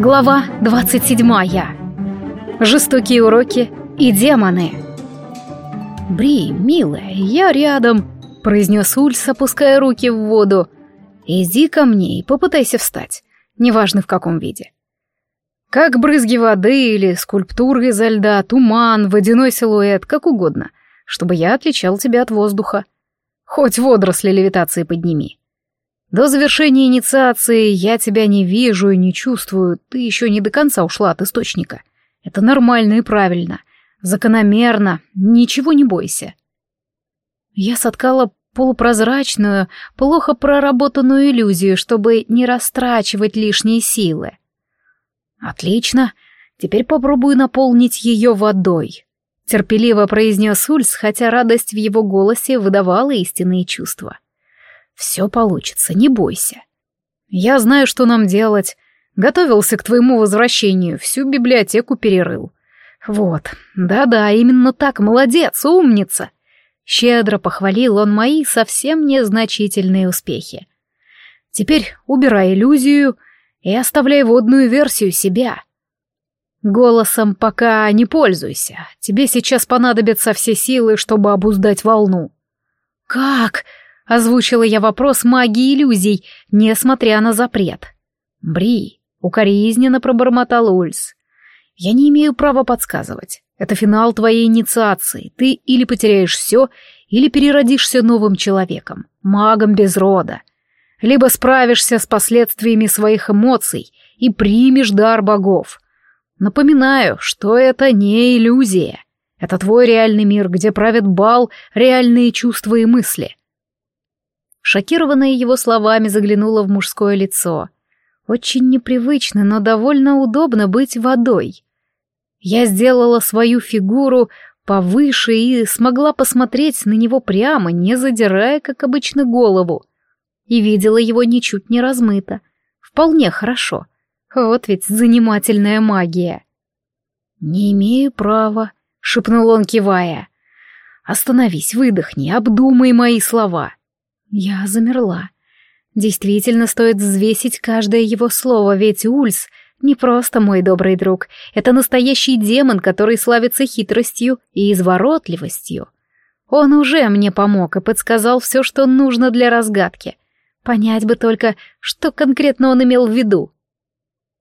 Глава 27. Жестокие уроки и демоны. «Бри, милая, я рядом», — произнес Ульс, опуская руки в воду. «Иди ко мне и попытайся встать, неважно в каком виде. Как брызги воды или скульптуры изо льда, туман, водяной силуэт, как угодно, чтобы я отличал тебя от воздуха. Хоть водоросли левитации подними. До завершения инициации я тебя не вижу и не чувствую, ты еще не до конца ушла от источника. Это нормально и правильно, закономерно, ничего не бойся. Я соткала полупрозрачную, плохо проработанную иллюзию, чтобы не растрачивать лишние силы. Отлично, теперь попробую наполнить ее водой. Терпеливо произнес Ульс, хотя радость в его голосе выдавала истинные чувства. — все получится, не бойся. Я знаю, что нам делать. Готовился к твоему возвращению, всю библиотеку перерыл. Вот, да-да, именно так, молодец, умница. Щедро похвалил он мои совсем незначительные успехи. Теперь убирай иллюзию и оставляй водную версию себя. Голосом пока не пользуйся. Тебе сейчас понадобятся все силы, чтобы обуздать волну. Как? Озвучила я вопрос магии иллюзий, несмотря на запрет. «Бри», — укоризненно пробормотал Ульс. «Я не имею права подсказывать. Это финал твоей инициации. Ты или потеряешь все, или переродишься новым человеком, магом без рода. Либо справишься с последствиями своих эмоций и примешь дар богов. Напоминаю, что это не иллюзия. Это твой реальный мир, где правит бал реальные чувства и мысли. Шокированная его словами заглянула в мужское лицо. Очень непривычно, но довольно удобно быть водой. Я сделала свою фигуру повыше и смогла посмотреть на него прямо, не задирая, как обычно, голову. И видела его ничуть не размыто. Вполне хорошо. Вот ведь занимательная магия. «Не имею права», — шепнул он, кивая. «Остановись, выдохни, обдумай мои слова». Я замерла. Действительно стоит взвесить каждое его слово, ведь Ульс не просто мой добрый друг, это настоящий демон, который славится хитростью и изворотливостью. Он уже мне помог и подсказал все, что нужно для разгадки. Понять бы только, что конкретно он имел в виду.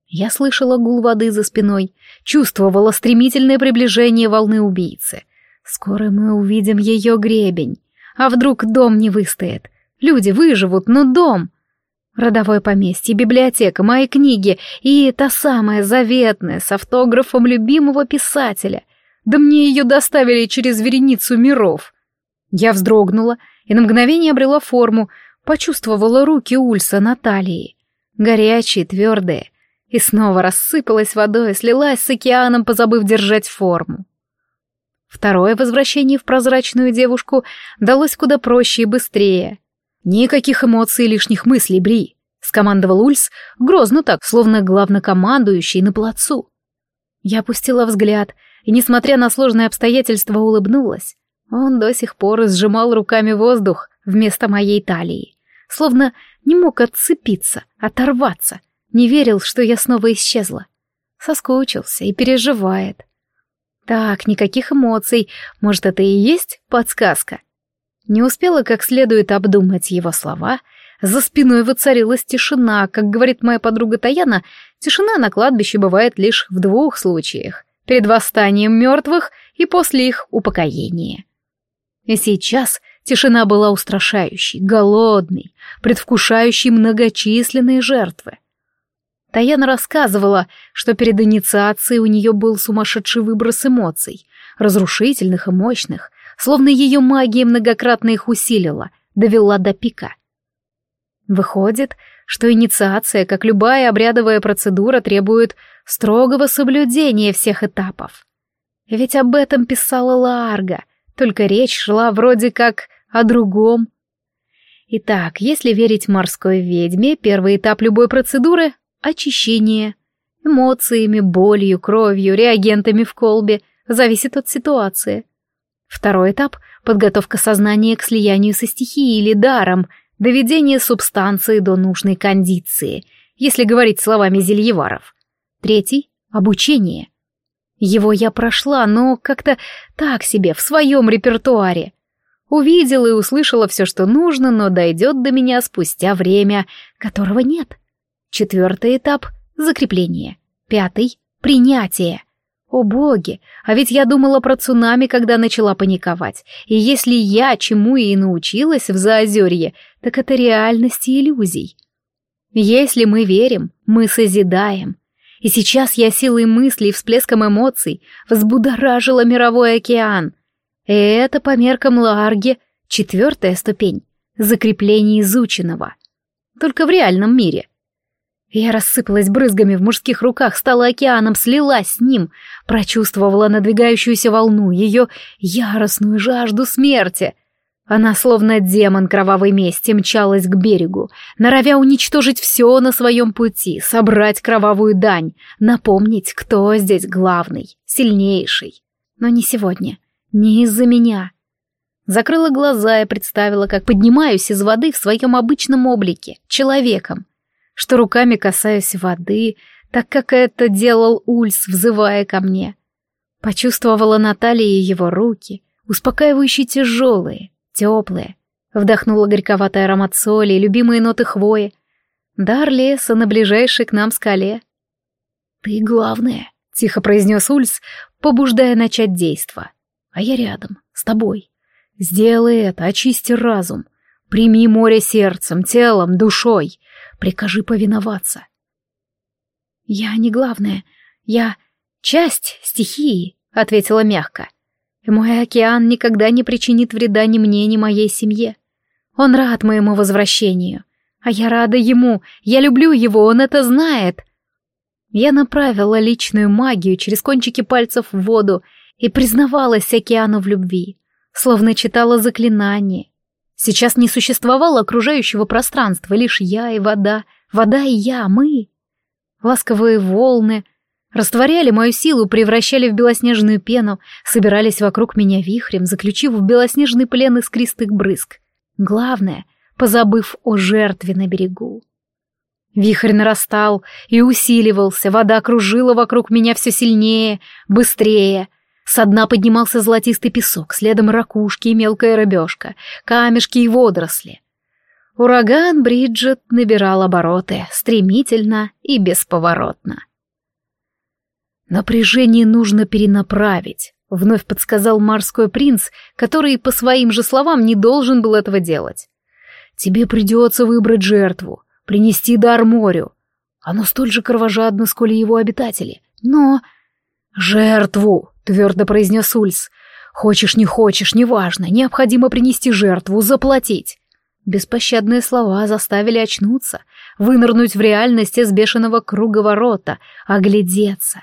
Я слышала гул воды за спиной, чувствовала стремительное приближение волны убийцы. Скоро мы увидим ее гребень. А вдруг дом не выстоит? Люди выживут, но дом... Родовое поместье, библиотека, мои книги и та самая заветная с автографом любимого писателя. Да мне ее доставили через вереницу миров. Я вздрогнула и на мгновение обрела форму, почувствовала руки Ульса на талии. Горячие, твердые. И снова рассыпалась водой, слилась с океаном, позабыв держать форму. Второе возвращение в прозрачную девушку далось куда проще и быстрее. «Никаких эмоций и лишних мыслей, Бри», — скомандовал Ульс, грозно так, словно главнокомандующий на плацу. Я опустила взгляд и, несмотря на сложные обстоятельства, улыбнулась. Он до сих пор сжимал руками воздух вместо моей талии, словно не мог отцепиться, оторваться, не верил, что я снова исчезла. Соскучился и переживает. Так, никаких эмоций, может, это и есть подсказка? Не успела как следует обдумать его слова, за спиной воцарилась тишина. Как говорит моя подруга Таяна, тишина на кладбище бывает лишь в двух случаях — перед восстанием мертвых и после их упокоения. И сейчас тишина была устрашающей, голодной, предвкушающей многочисленные жертвы. Таяна рассказывала, что перед инициацией у нее был сумасшедший выброс эмоций, разрушительных и мощных, словно ее магия многократно их усилила, довела до пика. Выходит, что инициация, как любая обрядовая процедура, требует строгого соблюдения всех этапов. Ведь об этом писала Ларга, только речь шла вроде как о другом. Итак, если верить морской ведьме, первый этап любой процедуры — очищение. Эмоциями, болью, кровью, реагентами в колбе — зависит от ситуации. Второй этап — подготовка сознания к слиянию со стихией или даром, доведение субстанции до нужной кондиции, если говорить словами зельеваров. Третий — обучение. Его я прошла, но как-то так себе, в своем репертуаре. Увидела и услышала все, что нужно, но дойдет до меня спустя время, которого нет. Четвертый этап — закрепление. Пятый — принятие. О боги, а ведь я думала про цунами, когда начала паниковать. И если я чему и научилась в Заозерье, так это реальности иллюзий. Если мы верим, мы созидаем. И сейчас я силой мыслей и всплеском эмоций взбудоражила мировой океан. И это по меркам Ларги четвертая ступень — закрепление изученного. Только в реальном мире. Я рассыпалась брызгами в мужских руках, стала океаном, слилась с ним, прочувствовала надвигающуюся волну, ее яростную жажду смерти. Она, словно демон кровавой мести, мчалась к берегу, норовя уничтожить все на своем пути, собрать кровавую дань, напомнить, кто здесь главный, сильнейший. Но не сегодня, не из-за меня. Закрыла глаза и представила, как поднимаюсь из воды в своем обычном облике, человеком, что руками касаюсь воды, так как это делал Ульс, взывая ко мне. Почувствовала на талии его руки, успокаивающие тяжелые, теплые. Вдохнула горьковатый аромат соли и любимые ноты хвои. Дар леса на ближайшей к нам скале. «Ты главное», — тихо произнес Ульс, побуждая начать действо. «А я рядом, с тобой. Сделай это, очисти разум. Прими море сердцем, телом, душой. Прикажи повиноваться. Я не главное, я часть стихии, ответила мягко. Мой океан никогда не причинит вреда ни мне, ни моей семье. Он рад моему возвращению. А я рада ему, я люблю его, он это знает. Я направила личную магию через кончики пальцев в воду и признавалась океану в любви, словно читала заклинание, Сейчас не существовало окружающего пространства, лишь я и вода, вода и я, мы. Ласковые волны растворяли мою силу, превращали в белоснежную пену, собирались вокруг меня вихрем, заключив в белоснежный плен искристых брызг. Главное, позабыв о жертве на берегу. Вихрь нарастал и усиливался, вода кружила вокруг меня все сильнее, быстрее — со дна поднимался золотистый песок, следом ракушки и мелкая рыбешка, камешки и водоросли. Ураган Бриджит набирал обороты, стремительно и бесповоротно. «Напряжение нужно перенаправить», — вновь подсказал морской принц, который, по своим же словам, не должен был этого делать. «Тебе придется выбрать жертву, принести дар морю. Оно столь же кровожадно, сколь и его обитатели. Но...» «Жертву!» Твердо произнес Ульс. «Хочешь, не хочешь, неважно, необходимо принести жертву, заплатить». Беспощадные слова заставили очнуться, вынырнуть в реальность из бешеного круговорота, оглядеться.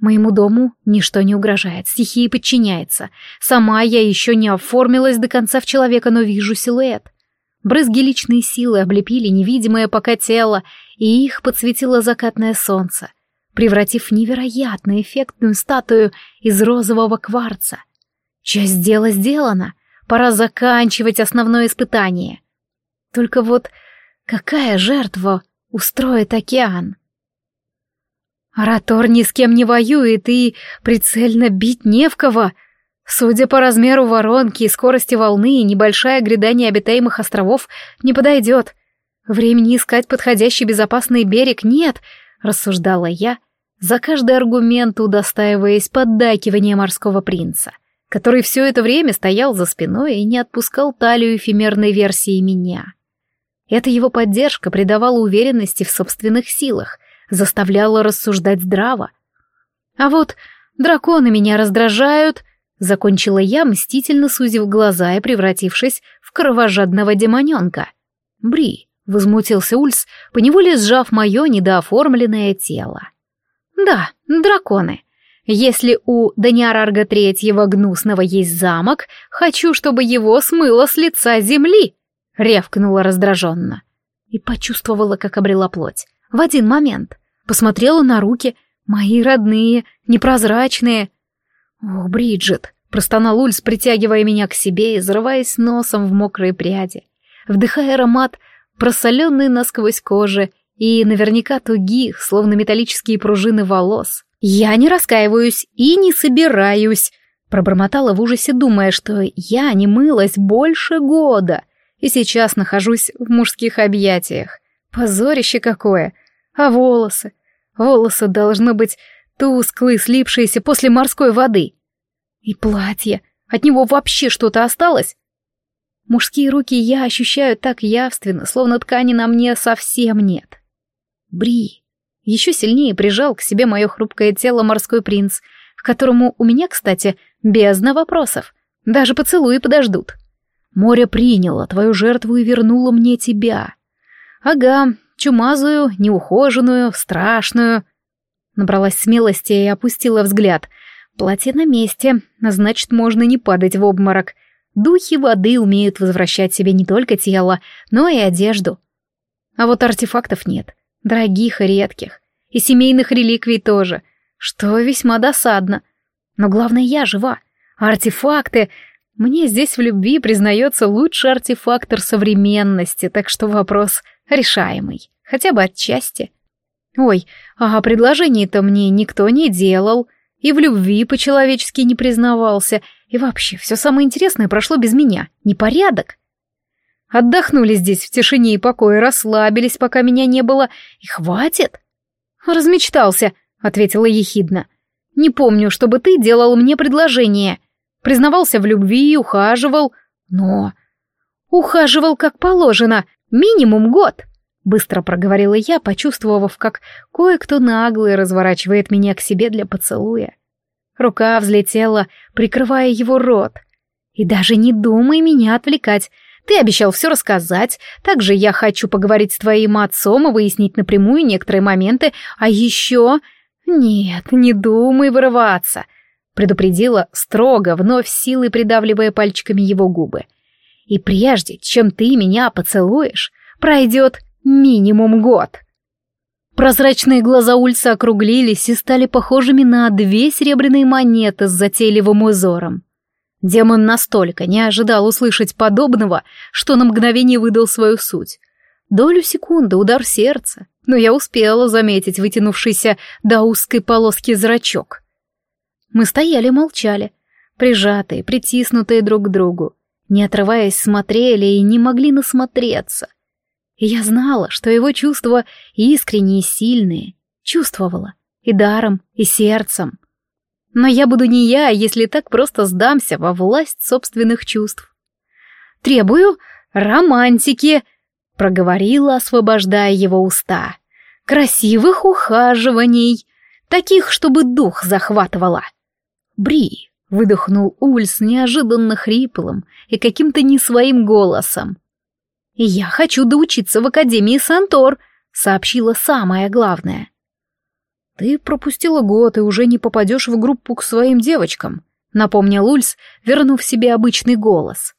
Моему дому ничто не угрожает, стихии подчиняется. Сама я еще не оформилась до конца в человека, но вижу силуэт. Брызги личной силы облепили невидимое пока тело, и их подсветило закатное солнце — превратив невероятно эффектную статую из розового кварца. Часть дела сделана, пора заканчивать основное испытание. Только вот какая жертва устроит океан? Аратор ни с кем не воюет и прицельно бить не в кого. Судя по размеру воронки и скорости волны, небольшая гряда необитаемых островов не подойдет. Времени искать подходящий безопасный берег нет — рассуждала я, за каждый аргумент удостаиваясь поддакивания морского принца, который все это время стоял за спиной и не отпускал талию эфемерной версии меня. Эта его поддержка придавала уверенности в собственных силах, заставляла рассуждать здраво. А вот драконы меня раздражают, закончила я, мстительно сузив глаза и превратившись в кровожадного демоненка. Бри, Возмутился Ульс, поневоле сжав мое недооформленное тело. Да, драконы. Если у Даниарарга Третьего гнусного есть замок, хочу, чтобы его смыло с лица земли, рявкнула раздраженно. И почувствовала, как обрела плоть. В один момент. Посмотрела на руки, мои родные, непрозрачные. Ох, Бриджит, простонал Ульс, притягивая меня к себе и зарываясь носом в мокрые пряди, вдыхая аромат просоленной насквозь кожи и наверняка тугих, словно металлические пружины волос. «Я не раскаиваюсь и не собираюсь», — пробормотала в ужасе, думая, что я не мылась больше года и сейчас нахожусь в мужских объятиях. Позорище какое! А волосы? Волосы должны быть тусклые, слипшиеся после морской воды. И платье. От него вообще что-то осталось? Мужские руки я ощущаю так явственно, словно ткани на мне совсем нет. Бри. Еще сильнее прижал к себе мое хрупкое тело морской принц, к которому у меня, кстати, бездна вопросов. Даже поцелуи подождут. Море приняло твою жертву и вернуло мне тебя. Ага, чумазую, неухоженную, страшную. Набралась смелости и опустила взгляд. Платье на месте, значит, можно не падать в обморок. Духи воды умеют возвращать себе не только тело, но и одежду. А вот артефактов нет, дорогих и редких. И семейных реликвий тоже, что весьма досадно. Но главное, я жива. А артефакты... Мне здесь в любви признается лучший артефактор современности, так что вопрос решаемый, хотя бы отчасти. Ой, а предложений-то мне никто не делал, и в любви по-человечески не признавался, и вообще все самое интересное прошло без меня. Непорядок. Отдохнули здесь в тишине и покое, расслабились, пока меня не было, и хватит. Размечтался, ответила ехидно. Не помню, чтобы ты делал мне предложение. Признавался в любви, ухаживал, но... Ухаживал как положено, минимум год. Быстро проговорила я, почувствовав, как кое-кто наглый разворачивает меня к себе для поцелуя. Рука взлетела, прикрывая его рот. «И даже не думай меня отвлекать. Ты обещал все рассказать. Также я хочу поговорить с твоим отцом и выяснить напрямую некоторые моменты. А еще...» «Нет, не думай вырываться», — предупредила строго, вновь силой придавливая пальчиками его губы. «И прежде, чем ты меня поцелуешь, пройдет Минимум год. Прозрачные глаза Ульса округлились и стали похожими на две серебряные монеты с затейливым узором. Демон настолько не ожидал услышать подобного, что на мгновение выдал свою суть. Долю секунды удар сердца, но я успела заметить вытянувшийся до узкой полоски зрачок. Мы стояли молчали, прижатые, притиснутые друг к другу, не отрываясь смотрели и не могли насмотреться — и я знала, что его чувства искренние и сильные. Чувствовала. И даром, и сердцем. Но я буду не я, если так просто сдамся во власть собственных чувств. «Требую романтики», — проговорила, освобождая его уста. «Красивых ухаживаний, таких, чтобы дух захватывала». «Бри», — выдохнул Ульс неожиданно хриплым и каким-то не своим голосом. «Я хочу доучиться в Академии Сантор», — сообщила самое главное. «Ты пропустила год и уже не попадешь в группу к своим девочкам», — напомнил Ульс, вернув себе обычный голос.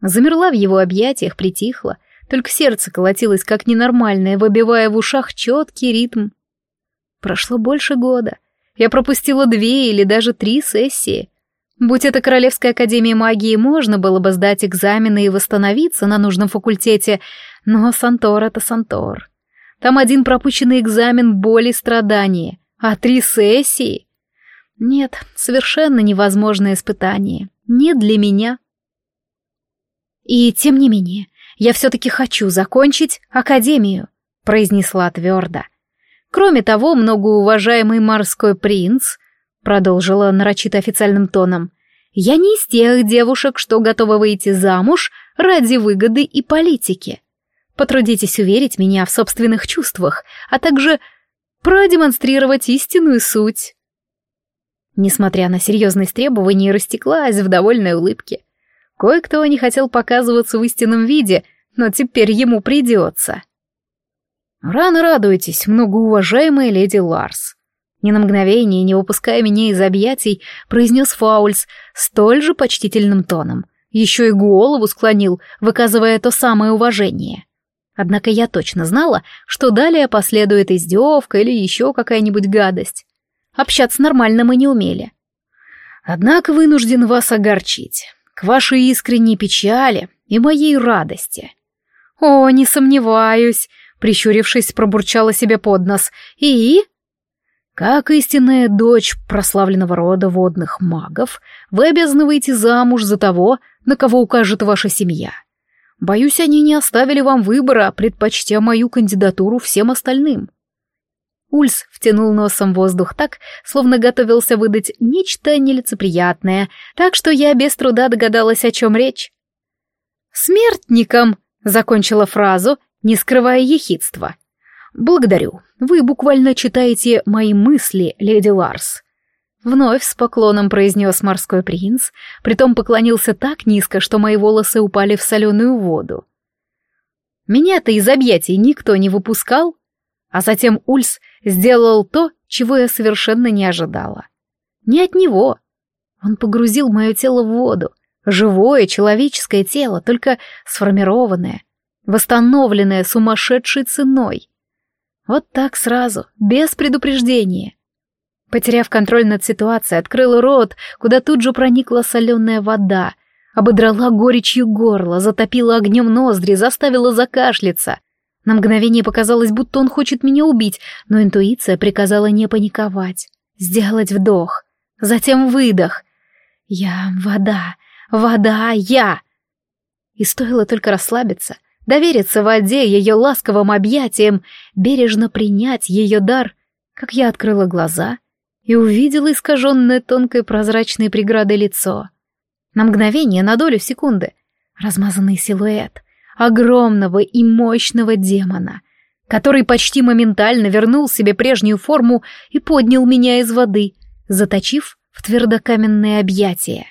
Замерла в его объятиях, притихла, только сердце колотилось как ненормальное, выбивая в ушах четкий ритм. Прошло больше года. Я пропустила две или даже три сессии — Будь это Королевская Академия Магии, можно было бы сдать экзамены и восстановиться на нужном факультете, но Сантор — это Сантор. Там один пропущенный экзамен боли и страдания, а три сессии... Нет, совершенно невозможное испытание. Не для меня. И тем не менее, я все-таки хочу закончить Академию, произнесла твердо. Кроме того, многоуважаемый морской принц продолжила нарочито официальным тоном. «Я не из тех девушек, что готовы выйти замуж ради выгоды и политики. Потрудитесь уверить меня в собственных чувствах, а также продемонстрировать истинную суть». Несмотря на серьезность требований, растеклась в довольной улыбке. Кое-кто не хотел показываться в истинном виде, но теперь ему придется. «Рано радуетесь, многоуважаемая леди Ларс», ни на мгновение, не выпуская меня из объятий, произнес Фаульс столь же почтительным тоном. Еще и голову склонил, выказывая то самое уважение. Однако я точно знала, что далее последует издевка или еще какая-нибудь гадость. Общаться нормально мы не умели. Однако вынужден вас огорчить. К вашей искренней печали и моей радости. О, не сомневаюсь, прищурившись, пробурчала себе под нос. «И?» Как истинная дочь прославленного рода водных магов, вы обязаны выйти замуж за того, на кого укажет ваша семья. Боюсь, они не оставили вам выбора, предпочтя мою кандидатуру всем остальным. Ульс втянул носом воздух так, словно готовился выдать нечто нелицеприятное, так что я без труда догадалась, о чем речь. «Смертникам!» — закончила фразу, не скрывая ехидства. «Благодарю. Вы буквально читаете мои мысли, леди Ларс». Вновь с поклоном произнес морской принц, притом поклонился так низко, что мои волосы упали в соленую воду. Меня-то из объятий никто не выпускал, а затем Ульс сделал то, чего я совершенно не ожидала. Не от него. Он погрузил мое тело в воду, живое человеческое тело, только сформированное, восстановленное сумасшедшей ценой. Вот так сразу, без предупреждения. Потеряв контроль над ситуацией, открыла рот, куда тут же проникла соленая вода, ободрала горечью горло, затопила огнем ноздри, заставила закашляться. На мгновение показалось, будто он хочет меня убить, но интуиция приказала не паниковать, сделать вдох, затем выдох. «Я вода, вода, я!» И стоило только расслабиться, довериться воде, ее ласковым объятиям, бережно принять ее дар, как я открыла глаза и увидела искаженное тонкой прозрачной преградой лицо. На мгновение, на долю секунды, размазанный силуэт огромного и мощного демона, который почти моментально вернул себе прежнюю форму и поднял меня из воды, заточив в твердокаменные объятия.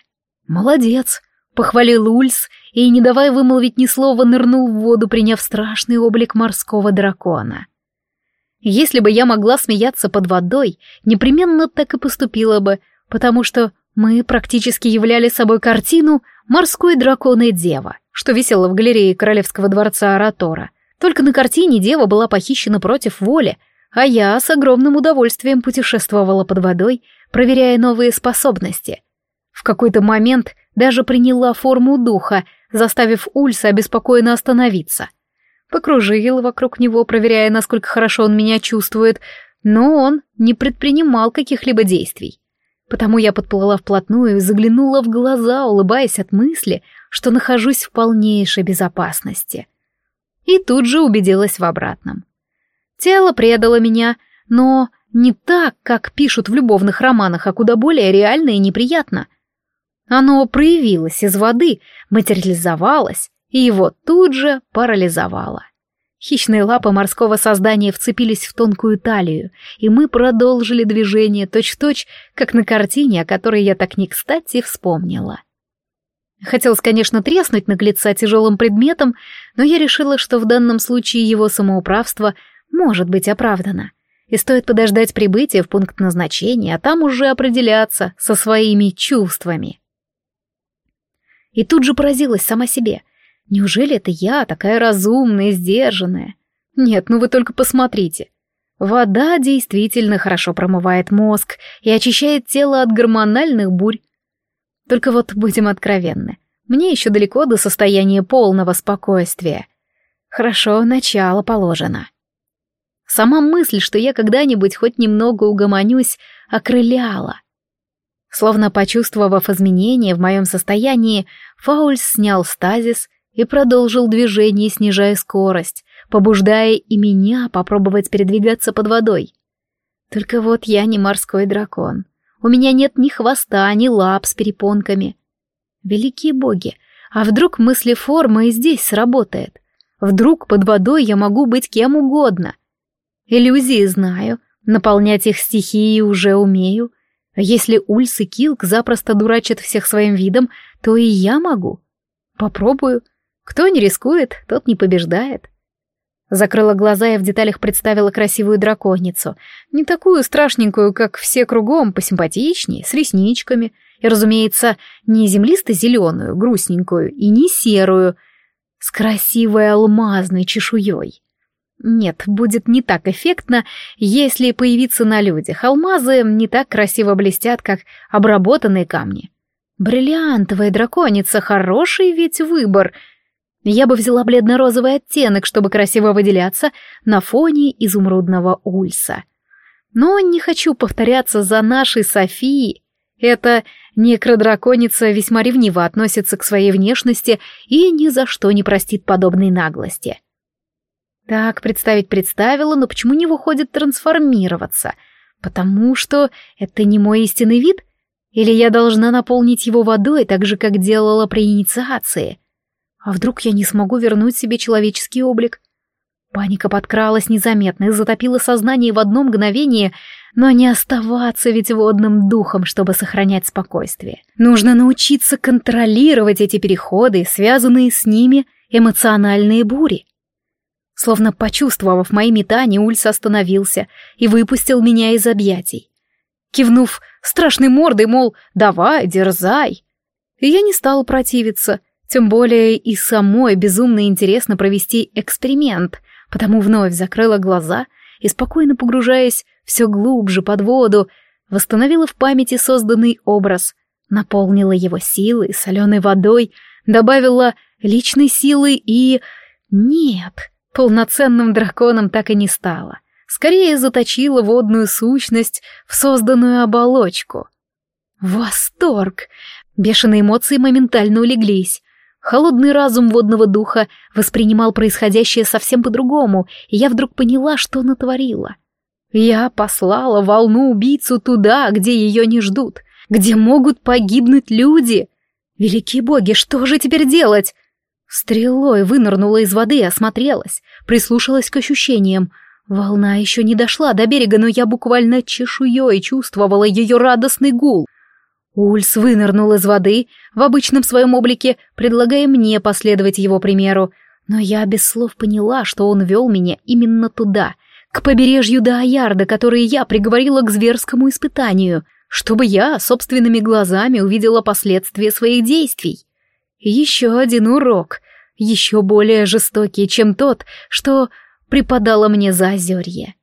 «Молодец!» — похвалил Ульс и, не давая вымолвить ни слова, нырнул в воду, приняв страшный облик морского дракона. Если бы я могла смеяться под водой, непременно так и поступила бы, потому что мы практически являли собой картину «Морской дракон и дева», что висела в галерее Королевского дворца Аратора. Только на картине дева была похищена против воли, а я с огромным удовольствием путешествовала под водой, проверяя новые способности. В какой-то момент даже приняла форму духа, заставив Ульса обеспокоенно остановиться — покружил вокруг него, проверяя, насколько хорошо он меня чувствует, но он не предпринимал каких-либо действий. Потому я подплыла вплотную и заглянула в глаза, улыбаясь от мысли, что нахожусь в полнейшей безопасности. И тут же убедилась в обратном. Тело предало меня, но не так, как пишут в любовных романах, а куда более реально и неприятно. Оно проявилось из воды, материализовалось, и его тут же парализовало. Хищные лапы морского создания вцепились в тонкую талию, и мы продолжили движение точь-в-точь, -точь, как на картине, о которой я так не кстати вспомнила. Хотелось, конечно, треснуть наглеца тяжелым предметом, но я решила, что в данном случае его самоуправство может быть оправдано, и стоит подождать прибытия в пункт назначения, а там уже определяться со своими чувствами. И тут же поразилась сама себе — Неужели это я, такая разумная, сдержанная? Нет, ну вы только посмотрите. Вода действительно хорошо промывает мозг и очищает тело от гормональных бурь. Только вот будем откровенны, мне еще далеко до состояния полного спокойствия. Хорошо, начало положено. Сама мысль, что я когда-нибудь хоть немного угомонюсь, окрыляла. Словно почувствовав изменения в моем состоянии, Фаульс снял стазис и продолжил движение, снижая скорость, побуждая и меня попробовать передвигаться под водой. Только вот я не морской дракон. У меня нет ни хвоста, ни лап с перепонками. Великие боги, а вдруг мысли формы и здесь сработает? Вдруг под водой я могу быть кем угодно? Иллюзии знаю, наполнять их стихией уже умею. А если Ульс и Килк запросто дурачат всех своим видом, то и я могу. Попробую. Кто не рискует, тот не побеждает. Закрыла глаза и в деталях представила красивую драконицу. Не такую страшненькую, как все кругом, посимпатичнее, с ресничками. И, разумеется, не землисто-зеленую, грустненькую, и не серую, с красивой алмазной чешуей. Нет, будет не так эффектно, если появиться на людях. Алмазы не так красиво блестят, как обработанные камни. Бриллиантовая драконица — хороший ведь выбор — Я бы взяла бледно-розовый оттенок, чтобы красиво выделяться на фоне изумрудного ульса. Но не хочу повторяться за нашей Софией. Эта некродраконица весьма ревниво относится к своей внешности и ни за что не простит подобной наглости. Так, представить представила, но почему не выходит трансформироваться? Потому что это не мой истинный вид? Или я должна наполнить его водой, так же, как делала при инициации? А вдруг я не смогу вернуть себе человеческий облик? Паника подкралась незаметно и затопила сознание в одно мгновение, но не оставаться ведь водным духом, чтобы сохранять спокойствие. Нужно научиться контролировать эти переходы, связанные с ними эмоциональные бури. Словно почувствовав мои метания, Ульс остановился и выпустил меня из объятий кивнув страшной мордой, мол, давай, дерзай. И я не стала противиться, тем более и самой безумно интересно провести эксперимент, потому вновь закрыла глаза и, спокойно погружаясь все глубже под воду, восстановила в памяти созданный образ, наполнила его силой, соленой водой, добавила личной силы и... Нет, полноценным драконом так и не стала скорее заточила водную сущность в созданную оболочку. Восторг! Бешеные эмоции моментально улеглись. Холодный разум водного духа воспринимал происходящее совсем по-другому, и я вдруг поняла, что натворила. Я послала волну-убийцу туда, где ее не ждут, где могут погибнуть люди. Великие боги, что же теперь делать? Стрелой вынырнула из воды и осмотрелась, прислушалась к ощущениям — Волна еще не дошла до берега, но я буквально чешуей чувствовала ее радостный гул. Ульс вынырнул из воды в обычном своем облике, предлагая мне последовать его примеру, но я без слов поняла, что он вел меня именно туда, к побережью Даоярда, которое я приговорила к зверскому испытанию, чтобы я собственными глазами увидела последствия своих действий. Еще один урок, еще более жестокий, чем тот, что преподала мне за озерье.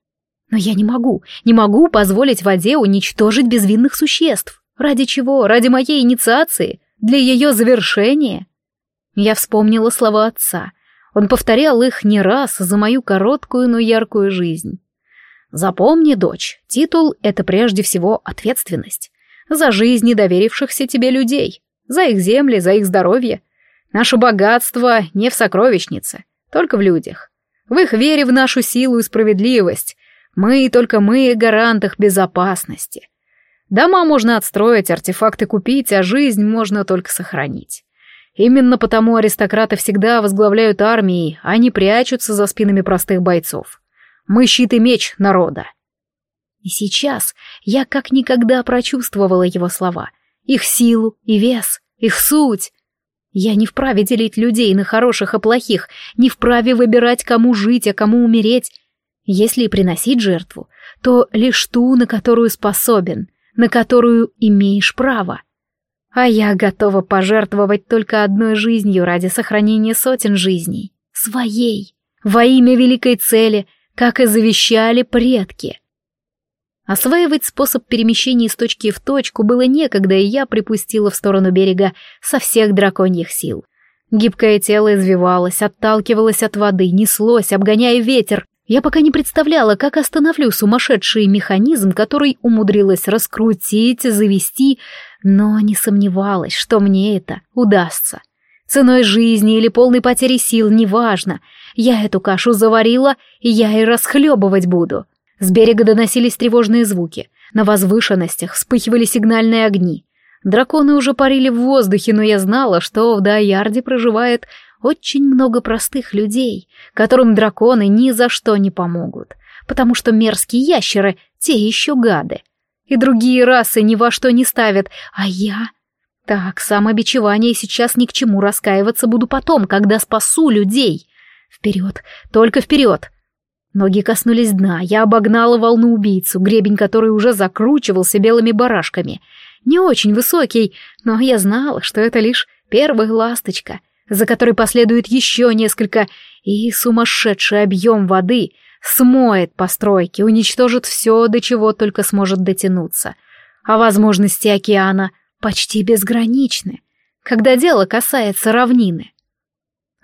Но я не могу, не могу позволить воде уничтожить безвинных существ. Ради чего? Ради моей инициации? Для ее завершения? Я вспомнила слова отца. Он повторял их не раз за мою короткую, но яркую жизнь. Запомни, дочь, титул — это прежде всего ответственность. За жизни доверившихся тебе людей. За их земли, за их здоровье. Наше богатство не в сокровищнице, только в людях в их вере в нашу силу и справедливость. Мы, только мы, гарантах безопасности. Дома можно отстроить, артефакты купить, а жизнь можно только сохранить. Именно потому аристократы всегда возглавляют армии, а не прячутся за спинами простых бойцов. Мы щит и меч народа. И сейчас я как никогда прочувствовала его слова, их силу и вес, их суть. Я не вправе делить людей на хороших и плохих, не вправе выбирать, кому жить, а кому умереть. Если и приносить жертву, то лишь ту, на которую способен, на которую имеешь право. А я готова пожертвовать только одной жизнью ради сохранения сотен жизней. Своей. Во имя великой цели, как и завещали предки. Осваивать способ перемещения из точки в точку было некогда, и я припустила в сторону берега со всех драконьих сил. Гибкое тело извивалось, отталкивалось от воды, неслось, обгоняя ветер. Я пока не представляла, как остановлю сумасшедший механизм, который умудрилась раскрутить, завести, но не сомневалась, что мне это удастся. Ценой жизни или полной потери сил, неважно. Я эту кашу заварила, и я и расхлебывать буду. С берега доносились тревожные звуки. На возвышенностях вспыхивали сигнальные огни. Драконы уже парили в воздухе, но я знала, что в Дайарде проживает очень много простых людей, которым драконы ни за что не помогут, потому что мерзкие ящеры — те еще гады. И другие расы ни во что не ставят, а я... Так, самобичевание сейчас ни к чему раскаиваться буду потом, когда спасу людей. Вперед, только вперед. Ноги коснулись дна, я обогнала волну убийцу, гребень которой уже закручивался белыми барашками. Не очень высокий, но я знала, что это лишь первая ласточка, за которой последует еще несколько, и сумасшедший объем воды смоет постройки, уничтожит все, до чего только сможет дотянуться. А возможности океана почти безграничны, когда дело касается равнины.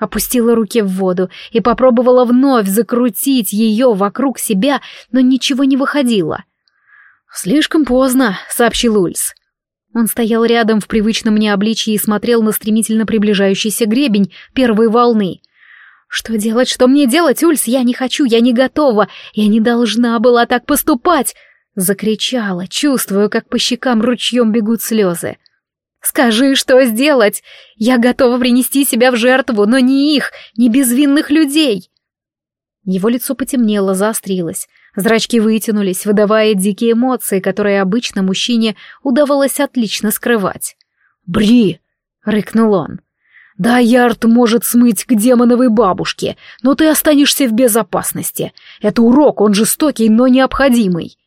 Опустила руки в воду и попробовала вновь закрутить ее вокруг себя, но ничего не выходило. «Слишком поздно», — сообщил Ульс. Он стоял рядом в привычном мне обличии и смотрел на стремительно приближающийся гребень первой волны. «Что делать? Что мне делать, Ульс? Я не хочу, я не готова, я не должна была так поступать!» Закричала, чувствуя, как по щекам ручьем бегут слезы. «Скажи, что сделать? Я готова принести себя в жертву, но не их, не безвинных людей!» Его лицо потемнело, заострилось. Зрачки вытянулись, выдавая дикие эмоции, которые обычно мужчине удавалось отлично скрывать. «Бри!» — рыкнул он. «Да, Ярд может смыть к демоновой бабушке, но ты останешься в безопасности. Это урок, он жестокий, но необходимый».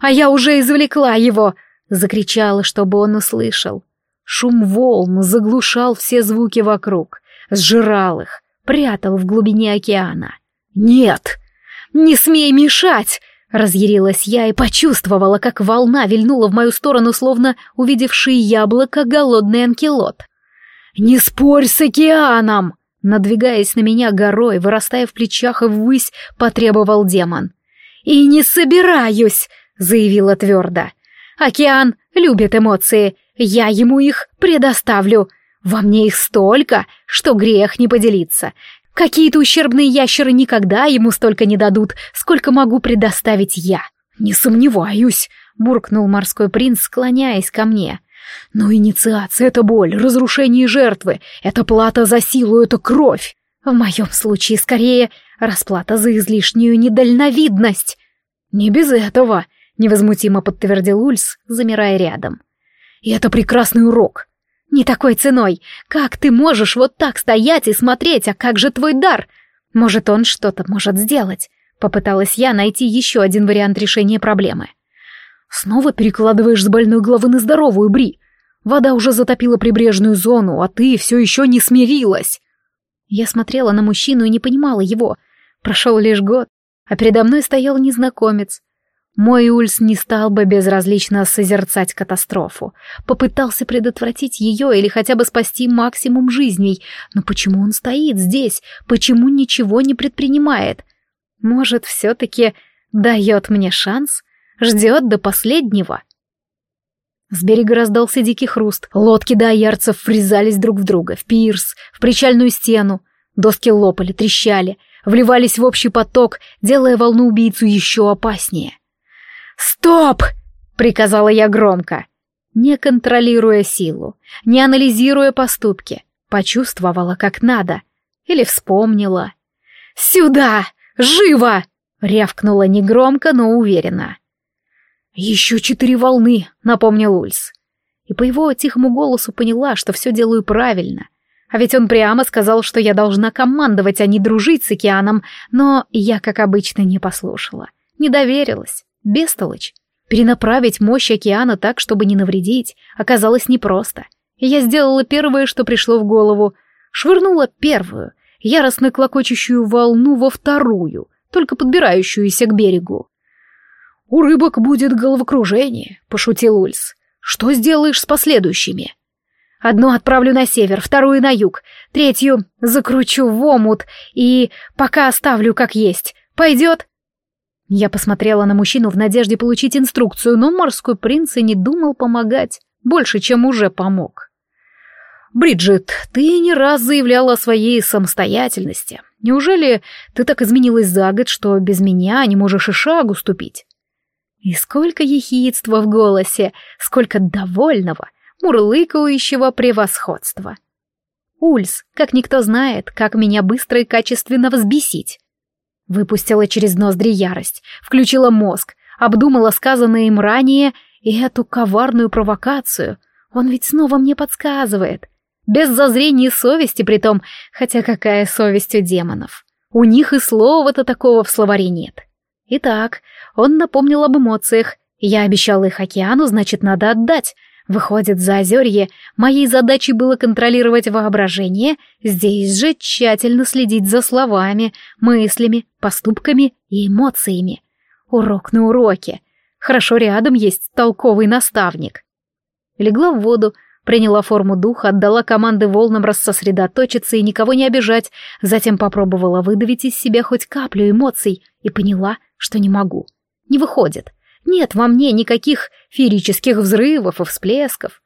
«А я уже извлекла его!» — закричала, чтобы он услышал. Шум волн заглушал все звуки вокруг, сжирал их, прятал в глубине океана. «Нет!» «Не смей мешать!» Разъярилась я и почувствовала, как волна вильнула в мою сторону, словно увидевший яблоко голодный анкелот. «Не спорь с океаном!» Надвигаясь на меня горой, вырастая в плечах и ввысь, потребовал демон. «И не собираюсь!» — заявила твердо. «Океан любит эмоции, я ему их предоставлю. Во мне их столько, что грех не поделиться. Какие-то ущербные ящеры никогда ему столько не дадут, сколько могу предоставить я. Не сомневаюсь, буркнул морской принц, склоняясь ко мне. Но инициация — это боль, разрушение жертвы, это плата за силу, это кровь. В моем случае, скорее, расплата за излишнюю недальновидность. Не без этого, невозмутимо подтвердил Ульс, замирая рядом. И это прекрасный урок. Не такой ценой. Как ты можешь вот так стоять и смотреть, а как же твой дар? Может, он что-то может сделать? Попыталась я найти еще один вариант решения проблемы. Снова перекладываешь с больной головы на здоровую, Бри. Вода уже затопила прибрежную зону, а ты все еще не смирилась. Я смотрела на мужчину и не понимала его. Прошел лишь год, а передо мной стоял незнакомец. Мой Ульс не стал бы безразлично созерцать катастрофу, попытался предотвратить ее или хотя бы спасти максимум жизней, но почему он стоит здесь, почему ничего не предпринимает? Может, все-таки дает мне шанс, ждет до последнего? С берега раздался дикий хруст, лодки даярцев врезались друг в друга, в пирс, в причальную стену, доски лопали, трещали, вливались в общий поток, делая волну убийцу еще опаснее. «Стоп!» — приказала я громко. Не контролируя силу, не анализируя поступки, почувствовала, как надо. Или вспомнила. «Сюда! Живо!» — рявкнула негромко, но уверенно. «Еще четыре волны», — напомнил Ульс. И по его тихому голосу поняла, что все делаю правильно. А ведь он прямо сказал, что я должна командовать, а не дружить с океаном, но я, как обычно, не послушала, не доверилась. Бестолочь. Перенаправить мощь океана так, чтобы не навредить, оказалось непросто. Я сделала первое, что пришло в голову. Швырнула первую, яростно клокочущую волну во вторую, только подбирающуюся к берегу. «У рыбок будет головокружение», — пошутил Ульс. «Что сделаешь с последующими?» «Одну отправлю на север, вторую на юг, третью закручу в омут и пока оставлю как есть. Пойдет?» Я посмотрела на мужчину в надежде получить инструкцию, но морской принц и не думал помогать, больше, чем уже помог. «Бриджит, ты не раз заявляла о своей самостоятельности. Неужели ты так изменилась за год, что без меня не можешь и шагу ступить?» И сколько ехидства в голосе, сколько довольного, мурлыкающего превосходства. Ульс, как никто знает, как меня быстро и качественно взбесить. Выпустила через ноздри ярость, включила мозг, обдумала сказанное им ранее и эту коварную провокацию. Он ведь снова мне подсказывает. Без зазрения совести притом, хотя какая совесть у демонов. У них и слова-то такого в словаре нет. Итак, он напомнил об эмоциях. Я обещала их океану, значит, надо отдать. Выходит, за озерье моей задачей было контролировать воображение, здесь же тщательно следить за словами, мыслями, поступками и эмоциями. Урок на уроке. Хорошо рядом есть толковый наставник. Легла в воду, приняла форму духа, отдала команды волнам рассосредоточиться и никого не обижать, затем попробовала выдавить из себя хоть каплю эмоций и поняла, что не могу. Не выходит. Нет во мне никаких феерических взрывов и всплесков.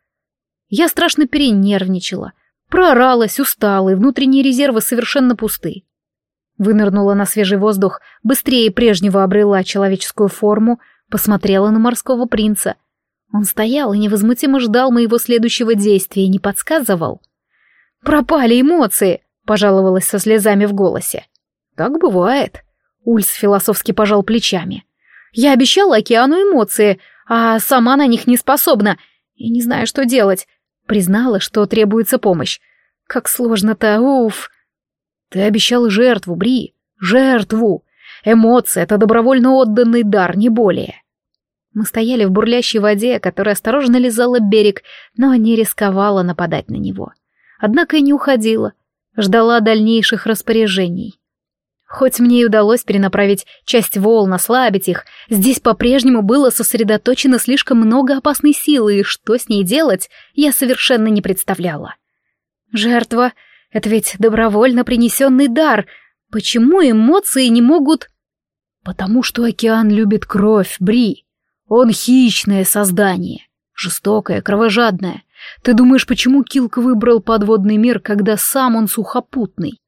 Я страшно перенервничала, прооралась, устала, и внутренние резервы совершенно пусты. Вынырнула на свежий воздух, быстрее прежнего обрела человеческую форму, посмотрела на морского принца — он стоял и невозмутимо ждал моего следующего действия и не подсказывал. «Пропали эмоции!» — пожаловалась со слезами в голосе. «Так бывает», — Ульс философски пожал плечами. «Я обещала океану эмоции, а сама на них не способна, и не знаю, что делать. Признала, что требуется помощь. Как сложно-то, уф!» «Ты обещал жертву, Бри, жертву! Эмоции — это добровольно отданный дар, не более. Мы стояли в бурлящей воде, которая осторожно лизала берег, но не рисковала нападать на него. Однако и не уходила, ждала дальнейших распоряжений. Хоть мне и удалось перенаправить часть волн, ослабить их, здесь по-прежнему было сосредоточено слишком много опасной силы, и что с ней делать, я совершенно не представляла. Жертва — это ведь добровольно принесенный дар. Почему эмоции не могут... Потому что океан любит кровь, Бри. Он хищное создание, жестокое, кровожадное. Ты думаешь, почему Килк выбрал подводный мир, когда сам он сухопутный?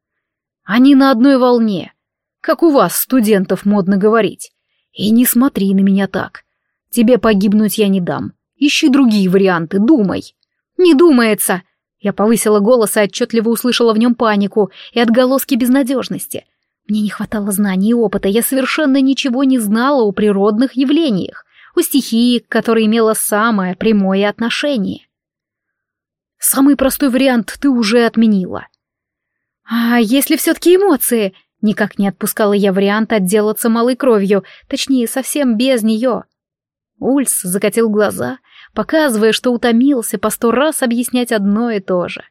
Они на одной волне, как у вас, студентов, модно говорить. И не смотри на меня так. Тебе погибнуть я не дам. Ищи другие варианты, думай. Не думается. Я повысила голос и отчетливо услышала в нем панику и отголоски безнадежности. Мне не хватало знаний и опыта, я совершенно ничего не знала о природных явлениях у стихии, к которой имела самое прямое отношение. Самый простой вариант ты уже отменила. А если все-таки эмоции? Никак не отпускала я вариант отделаться малой кровью, точнее, совсем без нее. Ульс закатил глаза, показывая, что утомился по сто раз объяснять одно и то же.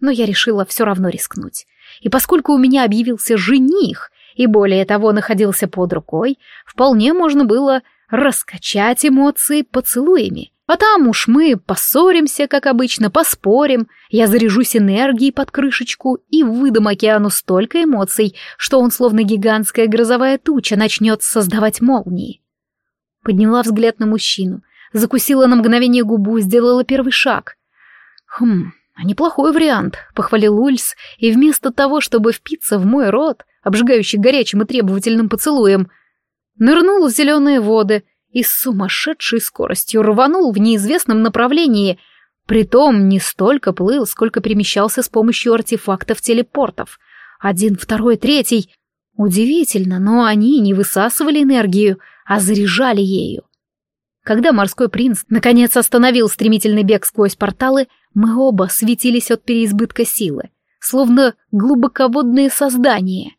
Но я решила все равно рискнуть. И поскольку у меня объявился жених, и более того находился под рукой, вполне можно было раскачать эмоции поцелуями. А там уж мы поссоримся, как обычно, поспорим, я заряжусь энергией под крышечку и выдам океану столько эмоций, что он, словно гигантская грозовая туча, начнет создавать молнии. Подняла взгляд на мужчину, закусила на мгновение губу, сделала первый шаг. Хм, а неплохой вариант, похвалил Ульс, и вместо того, чтобы впиться в мой рот, обжигающий горячим и требовательным поцелуем, нырнул в зеленые воды и с сумасшедшей скоростью рванул в неизвестном направлении, притом не столько плыл, сколько перемещался с помощью артефактов-телепортов. Один, второй, третий. Удивительно, но они не высасывали энергию, а заряжали ею. Когда морской принц наконец остановил стремительный бег сквозь порталы, мы оба светились от переизбытка силы, словно глубоководные создания.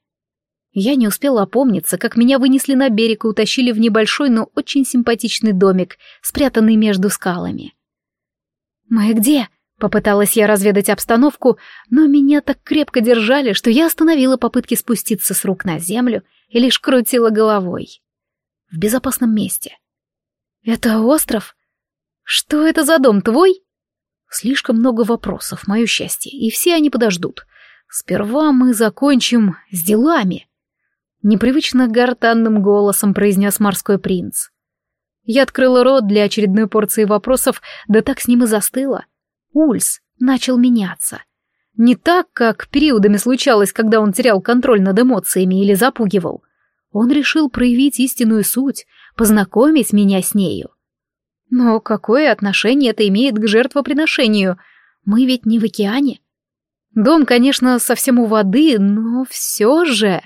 Я не успела опомниться, как меня вынесли на берег и утащили в небольшой, но очень симпатичный домик, спрятанный между скалами. «Мы где?» — попыталась я разведать обстановку, но меня так крепко держали, что я остановила попытки спуститься с рук на землю и лишь крутила головой. В безопасном месте. «Это остров? Что это за дом, твой?» Слишком много вопросов, мое счастье, и все они подождут. Сперва мы закончим с делами. Непривычно гортанным голосом произнес морской принц. Я открыла рот для очередной порции вопросов, да так с ним и застыла. Ульс начал меняться. Не так, как периодами случалось, когда он терял контроль над эмоциями или запугивал. Он решил проявить истинную суть, познакомить меня с нею. Но какое отношение это имеет к жертвоприношению? Мы ведь не в океане. Дом, конечно, совсем у воды, но все же...